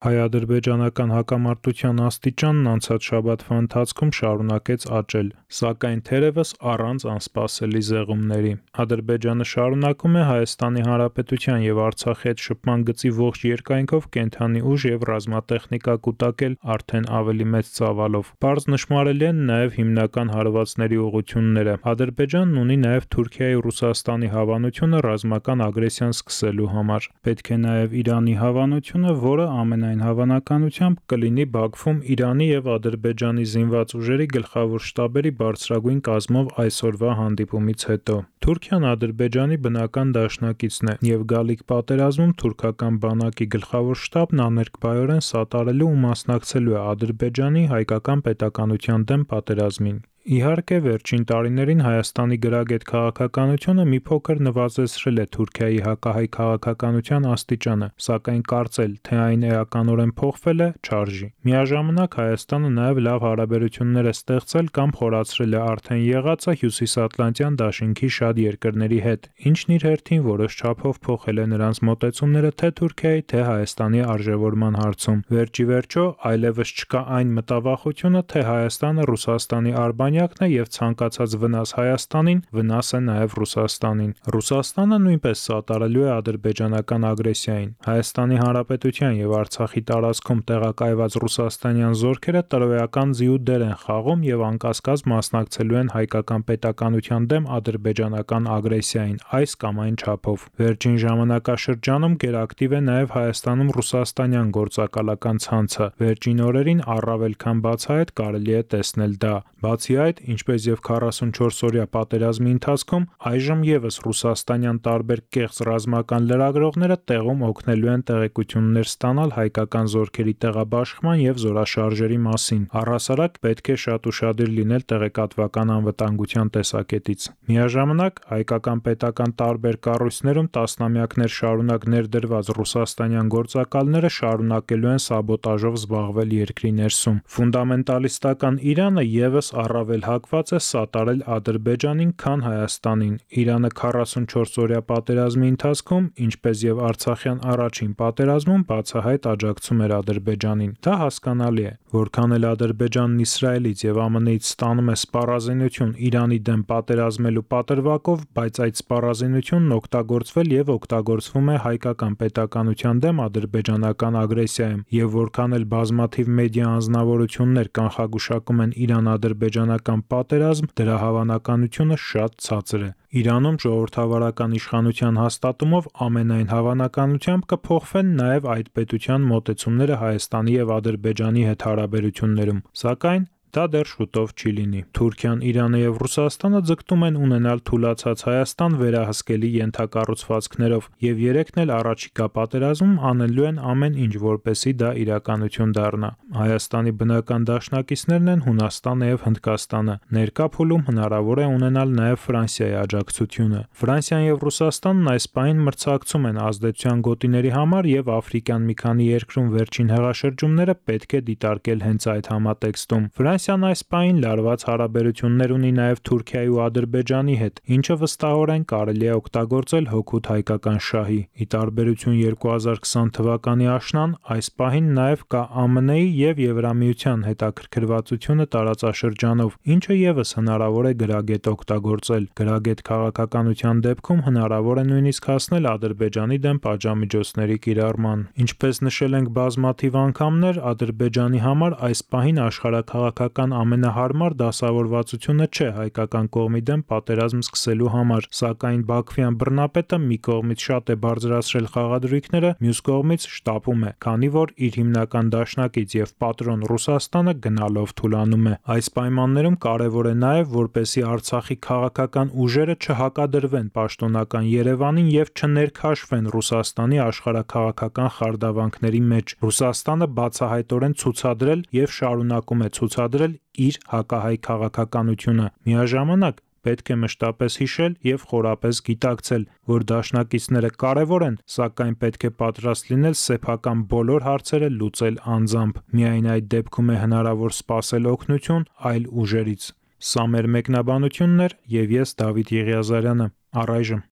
Հայ-ադրբեջանական հակամարտության աստիճանն անցած շաբաթվա ընթացքում շարունակեց աճել, սակայն թերևս առանց անսպասելի զեղումների։ Ադրբեջանը շարունակում է Հայաստանի Հանրապետության եւ Արցախի հետ շփման գծի ողջ երկայնքով կենթանի ուժ եւ ռազմատեխնիկա կուտակել արդեն ավելի մեծ ծավալով։ Պարզ նշմարելի են նաեւ հիմնական հարվածների ուղությունները։ Ադրբեջանն ունի նաեւ Թուրքիայի ու Ռուսաստանի հավանությունը ռազմական ագրեսիան սկսելու համար։ Պետք է նաեւ Իրանի հավանությունը, որը ամենայն ամենայն հավանականությամբ կլինի Բաքվում Իրանի եւ Ադրբեջանի զինված ուժերի գլխավոր շտաբերի բարձրագույն կազմով այսօրվա հանդիպումից հետո։ Թուրքիան Ադրբեջանի բնական դաշնակիցն է եւ գալիք պատերազմում թուրքական բանակի գլխավոր շտաբն աներկբայորեն սատարելու ու մասնակցելու է Ադրբեջանի հայկական պետականության դեմ պատերազմին։ Իհարկե, վերջին տարիներին Հայաստանի գրագետ քաղաքականությունը մի փոքր նվազեցրել է Թուրքիայի հակահայ քաղաքականության աստիճանը, սակայն կարծել, թե այն էականորեն փոխվել է, չարժի։ Միաժամանակ Հայաստանը նաև լավ հարաբերություններ է ստեղծել կամ խորացրել է արդեն եղածը Հյուսիսատլանտյան դաշինքի շատ երկրների հետ, ինչն իր հերթին որոշ չափով փոխել է նրանց մոտեցումները թե Թուրքիայի, թե Հայաստանի արժևորման հարցում։ Վերջի վերջո, այլևս չկա այն մտավախությունը, թե Հայաստանը Ռուսաստանի արբանյակն է եւ ցանկացած վնաս Հայաստանին վնաս է նաեւ Ռուսաստանին։ Ռուսաստանը նույնպես սատարելու է ադրբեջանական ագրեսիային։ Հայաստանի Հանրապետության եւ Արցախի տարածքում տեղակայված ռուսաստանյան զորքերը տրոյական ձիու դեր են խաղում եւ անկասկած մասնակցելու են հայկական պետականության դեմ ադրբեջանական ագրեսիային այս կամ այն չափով։ Վերջին ժամանակաշրջանում գերակտիվ է նաեւ Հայաստանում ռուսաստանյան գործակալական ցանցը։ Վերջին օրերին առավել քան բացահայտ կարելի է տեսնել դա։ Բացի այդ, ինչպես եւ 44 օրյա պատերազմի ընթացքում, այժմ եւս ռուսաստանյան տարբեր կեղծ ռազմական լրագրողները տեղում օգնելու են տեղեկություններ ստանալ հայկական զորքերի տեղաբաշխման եւ զորաշարժերի մասին։ Առհասարակ պետք է շատ ուշադիր լինել տեղեկատվական անվտանգության տեսակետից։ Միաժամանակ հայկական պետական տարբեր կառույցներում տասնամյակներ շարունակ ներդրված ռուսաստանյան գործակալները շարունակելու են սաբոտաժով զբաղվել երկրի ներսում։ Ֆունդամենտալիստական Իրանը եւս առավել հակված է սատարել Ադրբեջանին, քան Հայաստանին։ Իրանը 44 օրյա պատերազմի ընթացքում, ինչպես եւ Արցախյան առաջին պատերազմում, բացահայտ աջակցում էր Ադրբեջանին։ Դա հասկանալի է, որքան էլ Ադրբեջանն Իսրայելից եւ ԱՄՆ-ից ստանում է սպառազինություն Իրանի դեմ պատերազմելու պատրվակով, բայց այդ սպառազինությունն օգտագործվել եւ օգտագործվում է հայկական պետականության դեմ ադրբեջանական ագրեսիայում եւ որքան էլ բազմաթիվ մեդիա անձնավորություններ կանխագուշակում են Իրան-ադրբեջանական պատերազմ, դրա հավանականությունը շատ ցածր է։ Իրանում ժողովրդավարական իշխանության հաստատումով ամենայն հավանականությամբ կփոխվեն նաև այդ պետության մոտեցումները Հայաստանի եւ Ադրբեջանի հետ հարաբերություններում, սակայն Դա դեռ շուտով չի լինի։ Թուրքիան, Իրանը եւ Ռուսաստանը ձգտում են ունենալ թուլացած Հայաստան վերահսկելի ենթակառուցվածքներով եւ երեքն էլ առաջիկա պատերազմում անելու են ամեն ինչ, որպեսի դա իրականություն դառնա։ Հայաստանի բնական դաշնակիցներն են Հունաստանը եւ Հնդկաստանը։ Ներկա փուլում հնարավոր է ունենալ նաեւ Ֆրանսիայի աջակցությունը։ Ֆրանսիան եւ Ռուսաստանն այս պահին մրցակցում են ազդեցության գոտիների համար եւ Աֆրիկյան մի քանի երկրում վերջին հեղաշրջումները պետք է դիտարկել հենց այդ համատեքստում։ Ֆրանս Ֆրանսիան այս պահին լարված հարաբերություններ ունի նաև Թուրքիայի ու Ադրբեջանի հետ, ինչը վստահորեն կարելի է օգտագործել հօգուտ հայկական շահի։ Ի տարբերություն 2020 թվականի աշնան, այս պահին նաև կա ԱՄՆ-ի եւ Եվրամիության հետաքրքրվածությունը տարածաշրջանով, ինչը եւս հնարավոր է գրագետ օգտագործել։ Գրագետ քաղաքականության դեպքում հնարավոր է նույնիսկ հասնել Ադրբեջանի դեմ պատժամիջոցների կիրառման։ Ինչպես նշել ենք բազմաթիվ անգամներ, Ադրբեջանի համար այս պահին աշխարհակաղակական իրական ամենահարմար դասավորվածությունը չէ հայկական կողմի դեմ պատերազմ սկսելու համար, սակայն Բաքվյան բռնապետը մի կողմից շատ է բարձրացրել խաղադրույքները, մյուս կողմից շտապում է, քանի որ իր հիմնական դաշնակից եւ պատրոն Ռուսաստանը գնալով թուլանում է։ Այս պայմաններում կարևոր է նաեւ, որպեսի Արցախի քաղաքական ուժերը չհակադրվեն պաշտոնական Երևանին եւ չներքաշվեն Ռուսաստանի աշխարհակաղակական խարդավանքների մեջ։ Ռուսաստանը բացահայտորեն ցուցադրել եւ շարունակում է ցուցադրել արտադրել իր հակահայ քաղաքականությունը։ Միաժամանակ պետք է մշտապես հիշել եւ խորապես գիտակցել, որ դաշնակիցները կարեւոր են, սակայն պետք է պատրաստ լինել սեփական բոլոր հարցերը լուծել անձամբ։ Միայն այդ դեպքում է հնարավոր սпасել օգնություն այլ ուժերից։ Սա մեր մեկնաբանությունն էր եւ ես Դավիթ Եղիազարյանը։ Առայժմ